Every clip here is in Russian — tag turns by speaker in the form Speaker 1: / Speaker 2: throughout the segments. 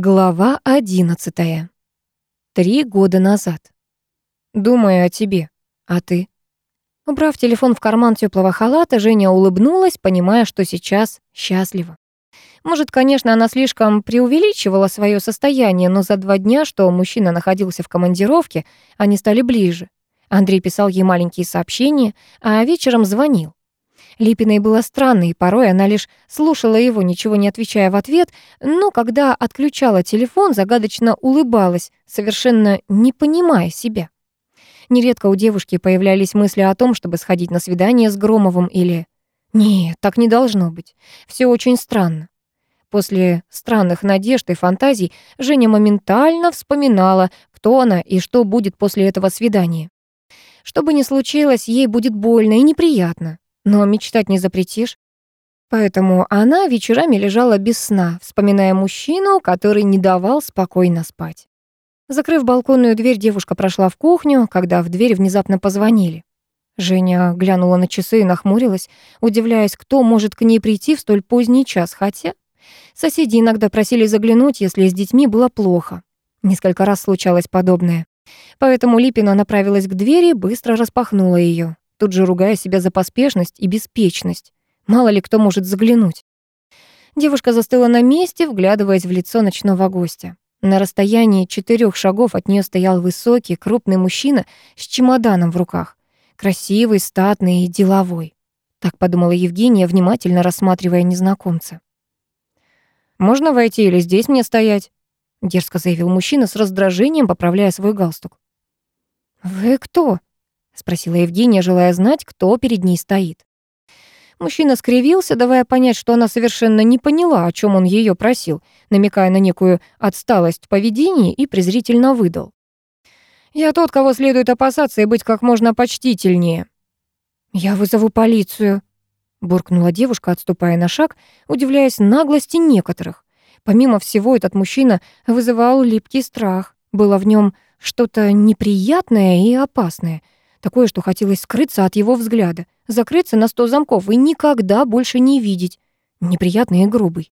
Speaker 1: Глава одиннадцатая. Три года назад. Думаю о тебе. А ты? Убрав телефон в карман теплого халата, Женя улыбнулась, понимая, что сейчас счастлива. Может, конечно, она слишком преувеличивала свое состояние, но за два дня, что мужчина находился в командировке, они стали ближе. Андрей писал ей маленькие сообщения, а вечером звонил. Липиной было странно, и порой она лишь слушала его, ничего не отвечая в ответ, но когда отключала телефон, загадочно улыбалась, совершенно не понимая себя. Нередко у девушки появлялись мысли о том, чтобы сходить на свидание с Громовым или... Нет, так не должно быть. Все очень странно. После странных надежд и фантазий Женя моментально вспоминала, кто она и что будет после этого свидания. Что бы ни случилось, ей будет больно и неприятно но мечтать не запретишь. Поэтому она вечерами лежала без сна, вспоминая мужчину, который не давал спокойно спать. Закрыв балконную дверь, девушка прошла в кухню, когда в дверь внезапно позвонили. Женя глянула на часы и нахмурилась, удивляясь, кто может к ней прийти в столь поздний час, хотя соседи иногда просили заглянуть, если с детьми было плохо. Несколько раз случалось подобное. Поэтому Липина направилась к двери, быстро распахнула ее тут же ругая себя за поспешность и беспечность. Мало ли кто может заглянуть. Девушка застыла на месте, вглядываясь в лицо ночного гостя. На расстоянии четырех шагов от нее стоял высокий, крупный мужчина с чемоданом в руках. Красивый, статный и деловой. Так подумала Евгения, внимательно рассматривая незнакомца. «Можно войти или здесь мне стоять?» Дерзко заявил мужчина с раздражением, поправляя свой галстук. «Вы кто?» Спросила Евгения, желая знать, кто перед ней стоит. Мужчина скривился, давая понять, что она совершенно не поняла, о чем он ее просил, намекая на некую отсталость в поведении и презрительно выдал. «Я тот, кого следует опасаться и быть как можно почтительнее». «Я вызову полицию», — буркнула девушка, отступая на шаг, удивляясь наглости некоторых. Помимо всего, этот мужчина вызывал липкий страх. Было в нем что-то неприятное и опасное — Такое, что хотелось скрыться от его взгляда, закрыться на сто замков и никогда больше не видеть. Неприятный и грубый.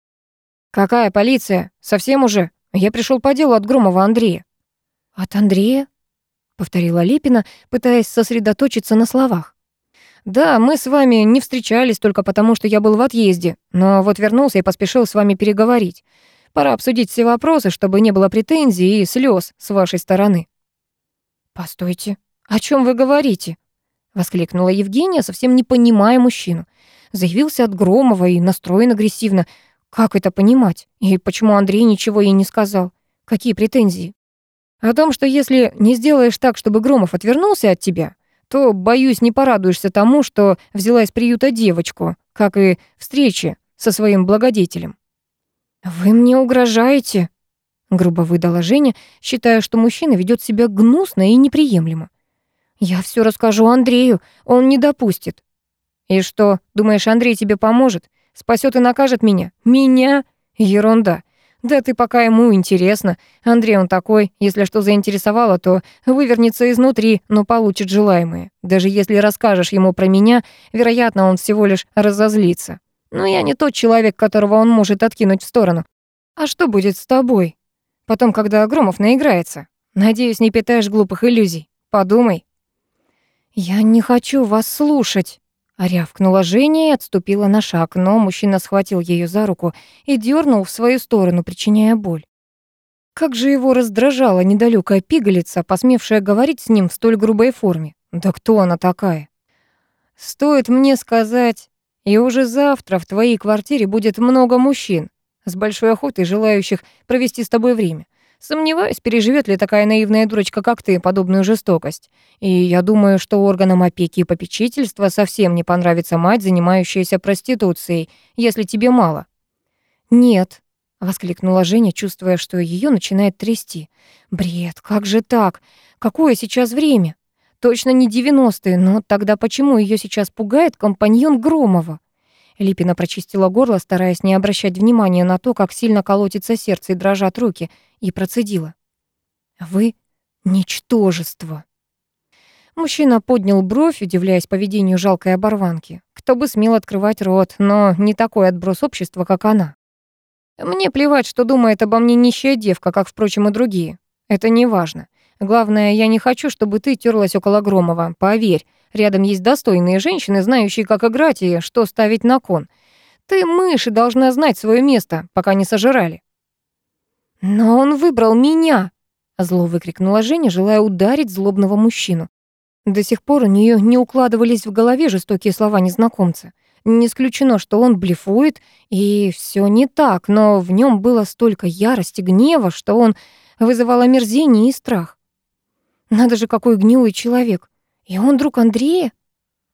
Speaker 1: «Какая полиция? Совсем уже? Я пришел по делу от Громова Андрея». «От Андрея?» — повторила Лепина, пытаясь сосредоточиться на словах. «Да, мы с вами не встречались только потому, что я был в отъезде, но вот вернулся и поспешил с вами переговорить. Пора обсудить все вопросы, чтобы не было претензий и слез с вашей стороны». «Постойте, «О чем вы говорите?» — воскликнула Евгения, совсем не понимая мужчину. Заявился от Громова и настроен агрессивно. Как это понимать? И почему Андрей ничего ей не сказал? Какие претензии? О том, что если не сделаешь так, чтобы Громов отвернулся от тебя, то, боюсь, не порадуешься тому, что взяла из приюта девочку, как и встречи со своим благодетелем. «Вы мне угрожаете?» — грубо выдала Женя, считая, что мужчина ведет себя гнусно и неприемлемо. «Я все расскажу Андрею, он не допустит». «И что, думаешь, Андрей тебе поможет? Спасет и накажет меня? Меня? Ерунда. Да ты пока ему интересно. Андрей он такой, если что заинтересовало, то вывернется изнутри, но получит желаемое. Даже если расскажешь ему про меня, вероятно, он всего лишь разозлится. Но я не тот человек, которого он может откинуть в сторону. А что будет с тобой? Потом, когда Громов наиграется. Надеюсь, не питаешь глупых иллюзий. Подумай. «Я не хочу вас слушать», — рявкнула Женя и отступила на шаг, но мужчина схватил ее за руку и дернул в свою сторону, причиняя боль. Как же его раздражала недалекая пигалица, посмевшая говорить с ним в столь грубой форме. Да кто она такая? Стоит мне сказать, и уже завтра в твоей квартире будет много мужчин, с большой охотой желающих провести с тобой время. Сомневаюсь, переживет ли такая наивная дурочка, как ты, подобную жестокость. И я думаю, что органам опеки и попечительства совсем не понравится мать, занимающаяся проституцией, если тебе мало». «Нет», — воскликнула Женя, чувствуя, что ее начинает трясти. «Бред, как же так? Какое сейчас время? Точно не девяностые, но тогда почему ее сейчас пугает компаньон Громова?» Липина прочистила горло, стараясь не обращать внимания на то, как сильно колотится сердце и дрожат руки, и процедила. «Вы — ничтожество». Мужчина поднял бровь, удивляясь поведению жалкой оборванки. Кто бы смел открывать рот, но не такой отброс общества, как она. Мне плевать, что думает обо мне нищая девка, как, впрочем, и другие. Это не важно. Главное, я не хочу, чтобы ты терлась около Громова. Поверь, рядом есть достойные женщины, знающие, как играть и что ставить на кон. Ты, мышь, должна знать свое место, пока не сожрали». «Но он выбрал меня!» — зло выкрикнула Женя, желая ударить злобного мужчину. До сих пор у нее не укладывались в голове жестокие слова незнакомца. Не исключено, что он блефует, и все не так, но в нем было столько ярости, гнева, что он вызывал омерзение и страх. Надо же, какой гнилый человек. И он друг Андрея?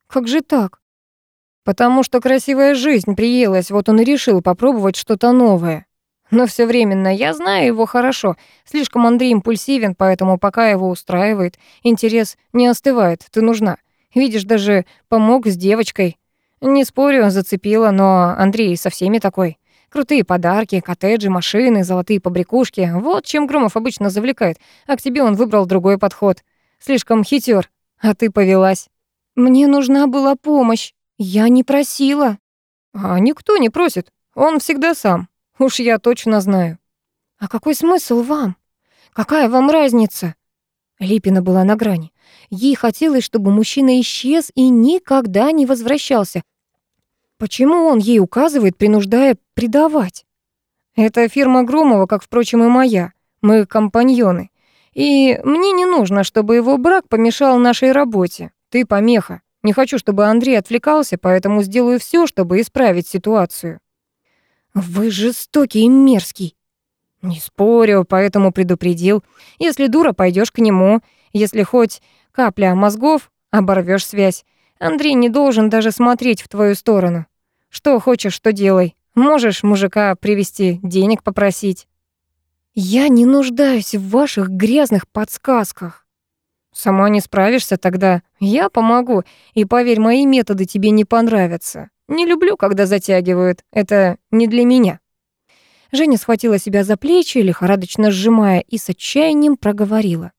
Speaker 1: Как же так? Потому что красивая жизнь приелась, вот он и решил попробовать что-то новое. Но все временно, я знаю его хорошо. Слишком Андрей импульсивен, поэтому пока его устраивает, интерес не остывает, ты нужна. Видишь, даже помог с девочкой. Не спорю, зацепила, но Андрей со всеми такой. Крутые подарки, коттеджи, машины, золотые побрякушки. Вот чем Громов обычно завлекает. А к тебе он выбрал другой подход. Слишком хитер, а ты повелась. Мне нужна была помощь. Я не просила. А никто не просит. Он всегда сам. Уж я точно знаю. А какой смысл вам? Какая вам разница? Липина была на грани. Ей хотелось, чтобы мужчина исчез и никогда не возвращался. Почему он ей указывает, принуждая предавать? Это фирма Громова, как, впрочем, и моя. Мы компаньоны. И мне не нужно, чтобы его брак помешал нашей работе. Ты помеха. Не хочу, чтобы Андрей отвлекался, поэтому сделаю все, чтобы исправить ситуацию. «Вы жестокий и мерзкий». «Не спорю, поэтому предупредил. Если дура, пойдешь к нему. Если хоть капля мозгов, оборвешь связь. Андрей не должен даже смотреть в твою сторону. Что хочешь, что делай. Можешь мужика привести, денег попросить». «Я не нуждаюсь в ваших грязных подсказках». «Сама не справишься тогда. Я помогу. И поверь, мои методы тебе не понравятся. Не люблю, когда затягивают. Это не для меня». Женя схватила себя за плечи, лихорадочно сжимая, и с отчаянием проговорила.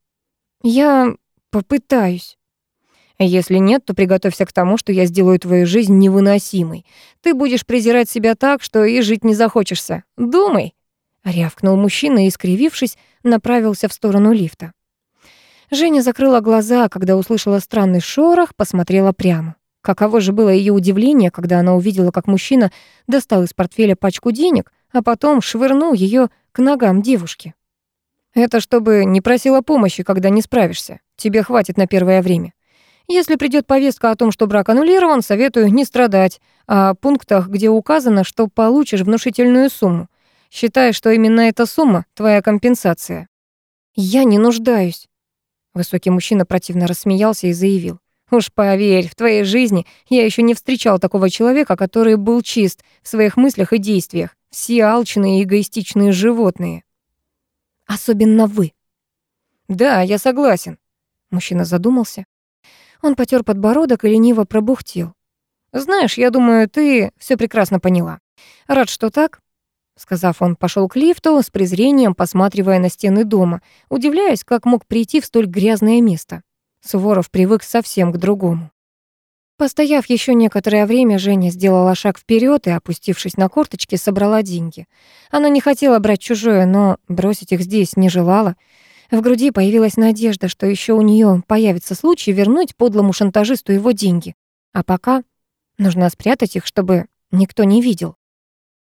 Speaker 1: «Я попытаюсь». «Если нет, то приготовься к тому, что я сделаю твою жизнь невыносимой. Ты будешь презирать себя так, что и жить не захочешься. Думай!» Рявкнул мужчина и, скривившись, направился в сторону лифта. Женя закрыла глаза, когда услышала странный шорох, посмотрела прямо. Каково же было ее удивление, когда она увидела, как мужчина достал из портфеля пачку денег, а потом швырнул ее к ногам девушки. «Это чтобы не просила помощи, когда не справишься. Тебе хватит на первое время. Если придет повестка о том, что брак аннулирован, советую не страдать о пунктах, где указано, что получишь внушительную сумму. Считай, что именно эта сумма — твоя компенсация». «Я не нуждаюсь». Высокий мужчина противно рассмеялся и заявил. Уж поверь, в твоей жизни я еще не встречал такого человека, который был чист в своих мыслях и действиях. Все алчные и эгоистичные животные. Особенно вы. Да, я согласен. Мужчина задумался. Он потер подбородок и лениво пробухтел. Знаешь, я думаю, ты все прекрасно поняла. Рад, что так. Сказав, он пошел к лифту, с презрением посматривая на стены дома, удивляясь, как мог прийти в столь грязное место. Суворов привык совсем к другому. Постояв еще некоторое время, Женя сделала шаг вперед и, опустившись на корточки, собрала деньги. Она не хотела брать чужое, но бросить их здесь не желала. В груди появилась надежда, что еще у нее появится случай вернуть подлому шантажисту его деньги. А пока нужно спрятать их, чтобы никто не видел.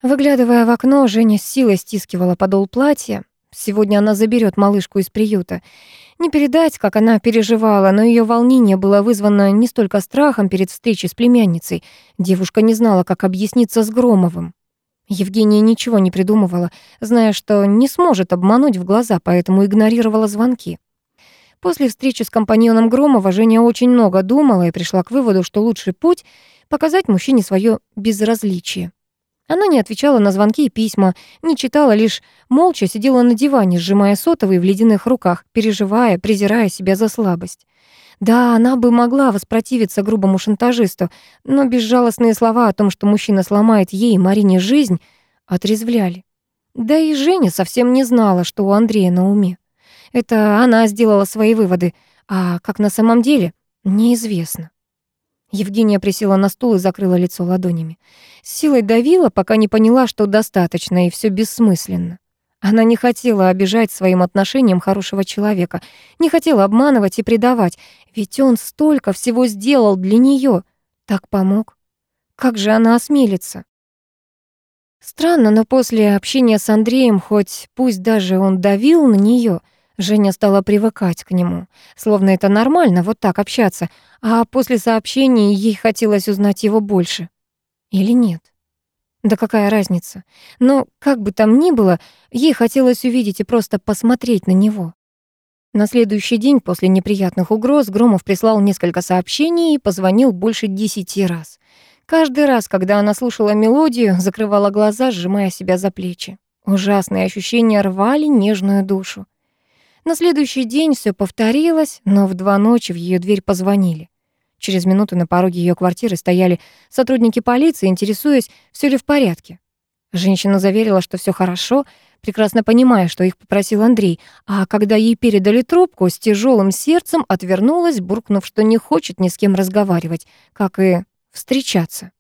Speaker 1: Выглядывая в окно, Женя с силой стискивала подол платья. Сегодня она заберет малышку из приюта. Не передать, как она переживала, но ее волнение было вызвано не столько страхом перед встречей с племянницей. Девушка не знала, как объясниться с Громовым. Евгения ничего не придумывала, зная, что не сможет обмануть в глаза, поэтому игнорировала звонки. После встречи с компаньоном Громова Женя очень много думала и пришла к выводу, что лучший путь — показать мужчине свое безразличие. Она не отвечала на звонки и письма, не читала, лишь молча сидела на диване, сжимая сотовый в ледяных руках, переживая, презирая себя за слабость. Да, она бы могла воспротивиться грубому шантажисту, но безжалостные слова о том, что мужчина сломает ей, Марине, жизнь, отрезвляли. Да и Женя совсем не знала, что у Андрея на уме. Это она сделала свои выводы, а как на самом деле, неизвестно. Евгения присела на стул и закрыла лицо ладонями. С силой давила, пока не поняла, что достаточно и все бессмысленно. Она не хотела обижать своим отношением хорошего человека, не хотела обманывать и предавать, ведь он столько всего сделал для нее, так помог. Как же она осмелится? Странно, но после общения с Андреем, хоть пусть даже он давил на нее, Женя стала привыкать к нему, словно это нормально вот так общаться, а после сообщения ей хотелось узнать его больше. Или нет? Да какая разница? Но, как бы там ни было, ей хотелось увидеть и просто посмотреть на него. На следующий день после неприятных угроз Громов прислал несколько сообщений и позвонил больше десяти раз. Каждый раз, когда она слушала мелодию, закрывала глаза, сжимая себя за плечи. Ужасные ощущения рвали нежную душу. На следующий день все повторилось, но в два ночи в ее дверь позвонили. Через минуту на пороге ее квартиры стояли сотрудники полиции, интересуясь, все ли в порядке. Женщина заверила, что все хорошо, прекрасно понимая, что их попросил Андрей, а когда ей передали трубку, с тяжелым сердцем отвернулась, буркнув, что не хочет ни с кем разговаривать, как и встречаться.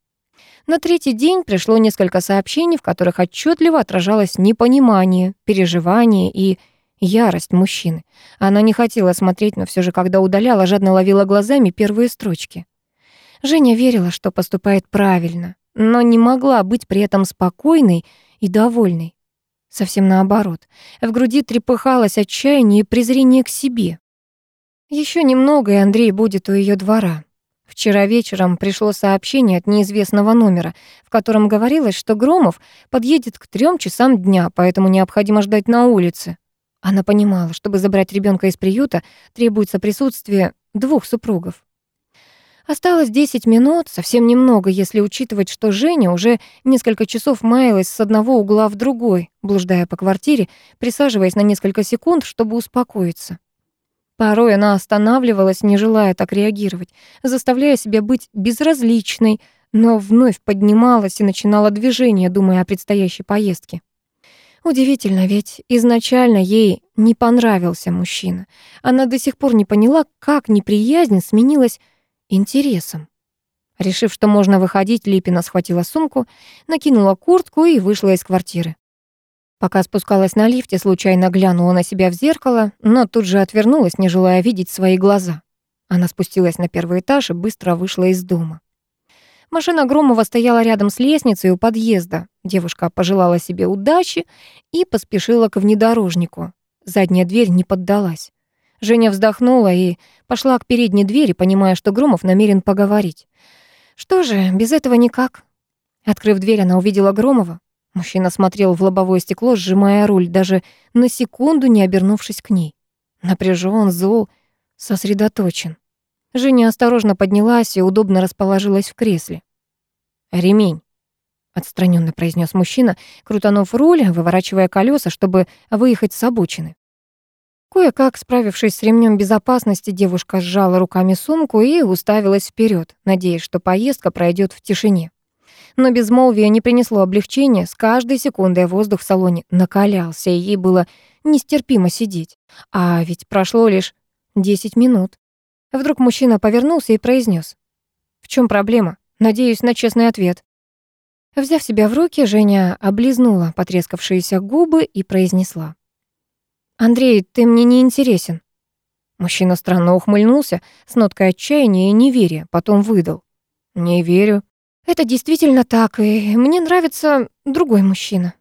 Speaker 1: На третий день пришло несколько сообщений, в которых отчетливо отражалось непонимание, переживание и Ярость мужчины. Она не хотела смотреть, но все же, когда удаляла, жадно ловила глазами первые строчки. Женя верила, что поступает правильно, но не могла быть при этом спокойной и довольной. Совсем наоборот. В груди трепыхалось отчаяние и презрение к себе. Еще немного, и Андрей будет у ее двора. Вчера вечером пришло сообщение от неизвестного номера, в котором говорилось, что Громов подъедет к трем часам дня, поэтому необходимо ждать на улице. Она понимала, чтобы забрать ребенка из приюта, требуется присутствие двух супругов. Осталось 10 минут, совсем немного, если учитывать, что Женя уже несколько часов маялась с одного угла в другой, блуждая по квартире, присаживаясь на несколько секунд, чтобы успокоиться. Порой она останавливалась, не желая так реагировать, заставляя себя быть безразличной, но вновь поднималась и начинала движение, думая о предстоящей поездке. Удивительно, ведь изначально ей не понравился мужчина. Она до сих пор не поняла, как неприязнь сменилась интересом. Решив, что можно выходить, Липина схватила сумку, накинула куртку и вышла из квартиры. Пока спускалась на лифте, случайно глянула на себя в зеркало, но тут же отвернулась, не желая видеть свои глаза. Она спустилась на первый этаж и быстро вышла из дома. Машина Громова стояла рядом с лестницей у подъезда. Девушка пожелала себе удачи и поспешила к внедорожнику. Задняя дверь не поддалась. Женя вздохнула и пошла к передней двери, понимая, что Громов намерен поговорить. Что же, без этого никак. Открыв дверь, она увидела Громова. Мужчина смотрел в лобовое стекло, сжимая руль, даже на секунду не обернувшись к ней. Напряжен, зол, сосредоточен. Женя осторожно поднялась и удобно расположилась в кресле. «Ремень», — отстраненно произнес мужчина, крутанув руль, выворачивая колеса, чтобы выехать с обочины. Кое-как, справившись с ремнем безопасности, девушка сжала руками сумку и уставилась вперед, надеясь, что поездка пройдет в тишине. Но безмолвие не принесло облегчения, с каждой секундой воздух в салоне накалялся, и ей было нестерпимо сидеть. А ведь прошло лишь 10 минут. Вдруг мужчина повернулся и произнес: «В чем проблема? Надеюсь на честный ответ». Взяв себя в руки, Женя облизнула потрескавшиеся губы и произнесла. «Андрей, ты мне не интересен». Мужчина странно ухмыльнулся с ноткой отчаяния и неверия, потом выдал. «Не верю». «Это действительно так, и мне нравится другой мужчина».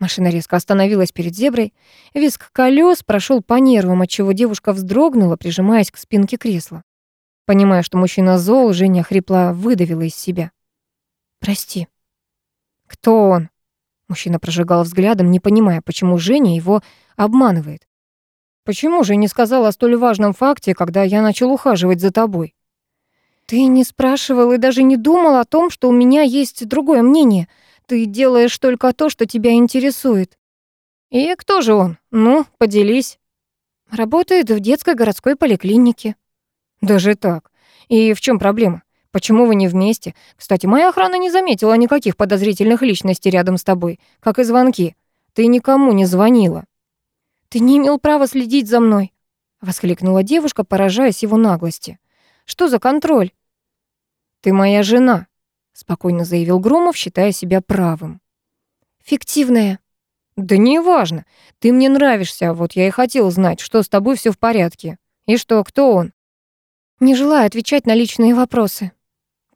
Speaker 1: Машина резко остановилась перед зеброй. Виск колес прошел по нервам, отчего девушка вздрогнула, прижимаясь к спинке кресла. Понимая, что мужчина зол, Женя хрипла выдавила из себя. «Прости». «Кто он?» Мужчина прожигал взглядом, не понимая, почему Женя его обманывает. «Почему же не сказала о столь важном факте, когда я начал ухаживать за тобой?» «Ты не спрашивал и даже не думал о том, что у меня есть другое мнение. Ты делаешь только то, что тебя интересует. И кто же он? Ну, поделись. Работает в детской городской поликлинике. Даже так. И в чем проблема? Почему вы не вместе? Кстати, моя охрана не заметила никаких подозрительных личностей рядом с тобой, как и звонки. Ты никому не звонила. Ты не имел права следить за мной, воскликнула девушка, поражаясь его наглости. Что за контроль? «Ты моя жена», — спокойно заявил Громов, считая себя правым. «Фиктивная». «Да неважно. Ты мне нравишься, вот я и хотел знать, что с тобой все в порядке. И что, кто он?»
Speaker 2: «Не желаю отвечать на личные вопросы».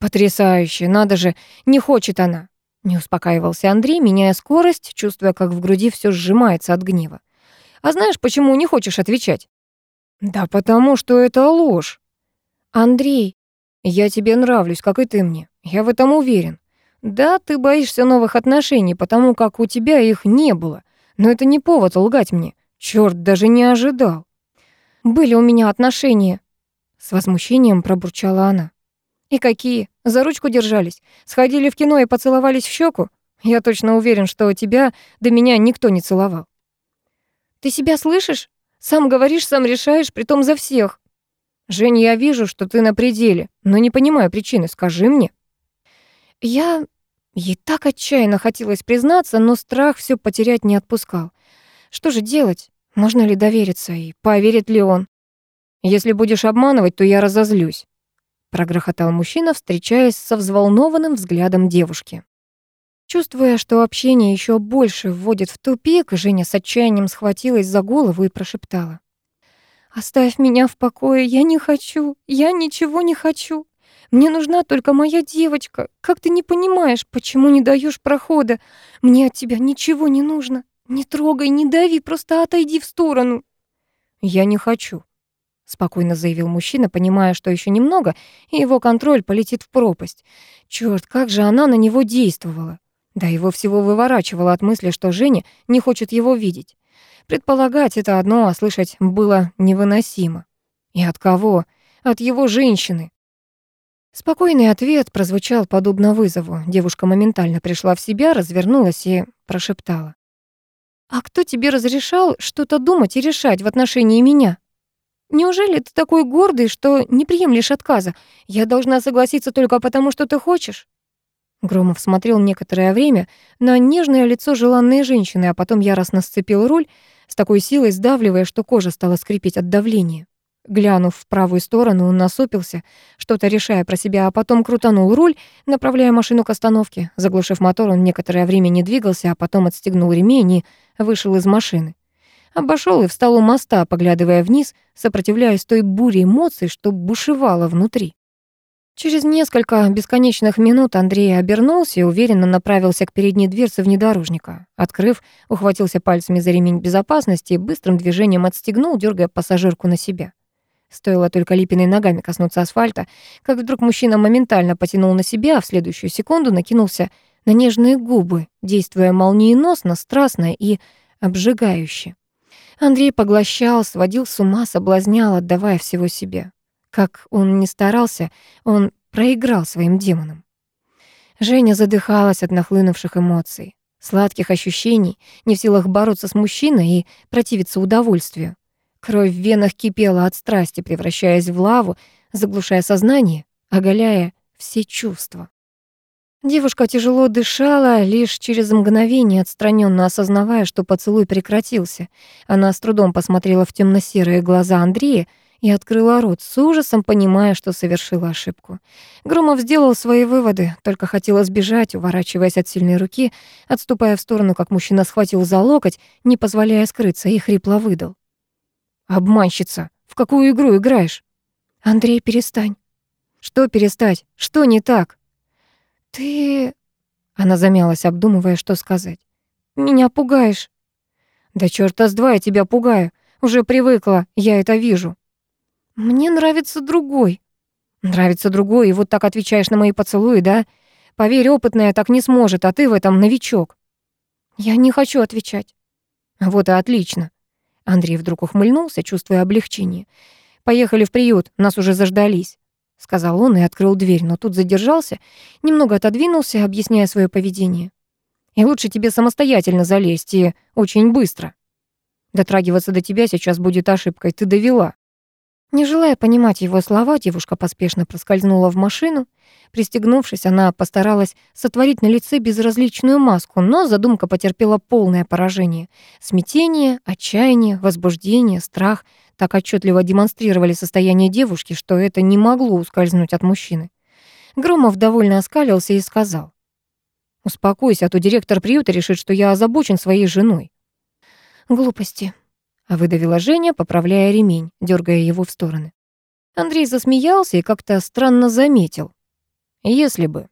Speaker 1: «Потрясающе, надо же, не хочет она». Не успокаивался Андрей, меняя скорость, чувствуя, как в груди все сжимается от гнева. «А знаешь, почему не хочешь отвечать?» «Да потому что это ложь». «Андрей, я тебе нравлюсь, как и ты мне. Я в этом уверен. Да, ты боишься новых отношений, потому как у тебя их не было. Но это не повод лгать мне. Чёрт, даже не ожидал».
Speaker 2: «Были у меня отношения», —
Speaker 1: с возмущением пробурчала она. «И какие? За ручку держались? Сходили в кино и поцеловались в щеку? Я точно уверен, что тебя до меня никто не целовал».
Speaker 2: «Ты себя слышишь? Сам говоришь, сам решаешь, притом за всех».
Speaker 1: «Жень, я вижу, что ты на пределе, но не понимаю причины, скажи мне».
Speaker 2: Я... Ей так отчаянно хотелось признаться, но страх все потерять не отпускал. Что же делать? Можно ли довериться и поверит ли он?
Speaker 1: Если будешь обманывать, то я разозлюсь прогрохотал мужчина, встречаясь со взволнованным взглядом девушки.
Speaker 2: Чувствуя, что общение еще больше вводит в тупик, Женя с отчаянием схватилась за голову и прошептала. «Оставь меня в покое, я не хочу, я ничего не хочу. Мне нужна только моя девочка. Как ты не понимаешь, почему не даешь прохода? Мне от тебя ничего не нужно. Не трогай, не дави, просто отойди в сторону».
Speaker 1: «Я не хочу», спокойно заявил мужчина, понимая, что еще немного, и его контроль полетит в пропасть. Черт, как же она на него действовала. Да его всего выворачивало от мысли, что Женя не хочет его видеть. Предполагать это одно, а слышать было невыносимо. И от кого? От его женщины. Спокойный ответ прозвучал подобно вызову. Девушка моментально пришла в себя, развернулась и прошептала.
Speaker 2: «А кто тебе разрешал что-то думать и решать в отношении меня?» Неужели ты такой гордый, что не приемлешь отказа? Я должна согласиться только потому, что ты хочешь?»
Speaker 1: Громов смотрел некоторое время на нежное лицо желанной женщины, а потом яростно сцепил руль, с такой силой сдавливая, что кожа стала скрипеть от давления. Глянув в правую сторону, он насупился, что-то решая про себя, а потом крутанул руль, направляя машину к остановке. Заглушив мотор, он некоторое время не двигался, а потом отстегнул ремень и вышел из машины. Обошел и встал у моста, поглядывая вниз, сопротивляясь той буре эмоций, что бушевала внутри. Через несколько бесконечных минут Андрей обернулся и уверенно направился к передней дверце внедорожника. Открыв, ухватился пальцами за ремень безопасности и быстрым движением отстегнул, дергая пассажирку на себя. Стоило только Липиной ногами коснуться асфальта, как вдруг мужчина моментально потянул на себя, а в следующую секунду накинулся на нежные губы, действуя молниеносно, страстно и обжигающе. Андрей поглощал, сводил с ума, соблазнял, отдавая всего себе. Как он ни старался, он проиграл своим демонам. Женя задыхалась от нахлынувших эмоций, сладких ощущений, не в силах бороться с мужчиной и противиться удовольствию. Кровь в венах кипела от страсти, превращаясь в лаву, заглушая сознание, оголяя все чувства. Девушка тяжело дышала, лишь через мгновение отстраненно осознавая, что поцелуй прекратился. Она с трудом посмотрела в темно-серые глаза Андрея и открыла рот с ужасом, понимая, что совершила ошибку. Громов сделал свои выводы, только хотела сбежать, уворачиваясь от сильной руки, отступая в сторону, как мужчина схватил за локоть, не позволяя скрыться, и хрипло выдал. «Обманщица! В какую игру играешь?»
Speaker 2: «Андрей, перестань».
Speaker 1: «Что перестать? Что не так?»
Speaker 2: «Ты...»
Speaker 1: Она замялась, обдумывая, что сказать.
Speaker 2: «Меня пугаешь».
Speaker 1: «Да чёрта с два я тебя пугаю. Уже привыкла, я это вижу».
Speaker 2: «Мне нравится другой».
Speaker 1: «Нравится другой, и вот так отвечаешь на мои поцелуи, да? Поверь, опытная так не сможет, а ты в этом новичок».
Speaker 2: «Я не хочу отвечать».
Speaker 1: «Вот и отлично». Андрей вдруг ухмыльнулся, чувствуя облегчение. «Поехали в приют, нас уже заждались» сказал он и открыл дверь, но тут задержался, немного отодвинулся, объясняя свое поведение. И лучше тебе самостоятельно залезть, и очень быстро. Дотрагиваться до тебя сейчас будет ошибкой, ты довела. Не желая понимать его слова, девушка поспешно проскользнула в машину. Пристегнувшись, она постаралась сотворить на лице безразличную маску, но задумка потерпела полное поражение. Смятение, отчаяние, возбуждение, страх так отчетливо демонстрировали состояние девушки, что это не могло ускользнуть от мужчины. Громов довольно оскалился и сказал. «Успокойся, а то директор приюта решит, что я озабочен своей женой».
Speaker 2: «Глупости», —
Speaker 1: выдавила Женя, поправляя ремень, дергая его в стороны. Андрей засмеялся и как-то странно заметил. «Если бы».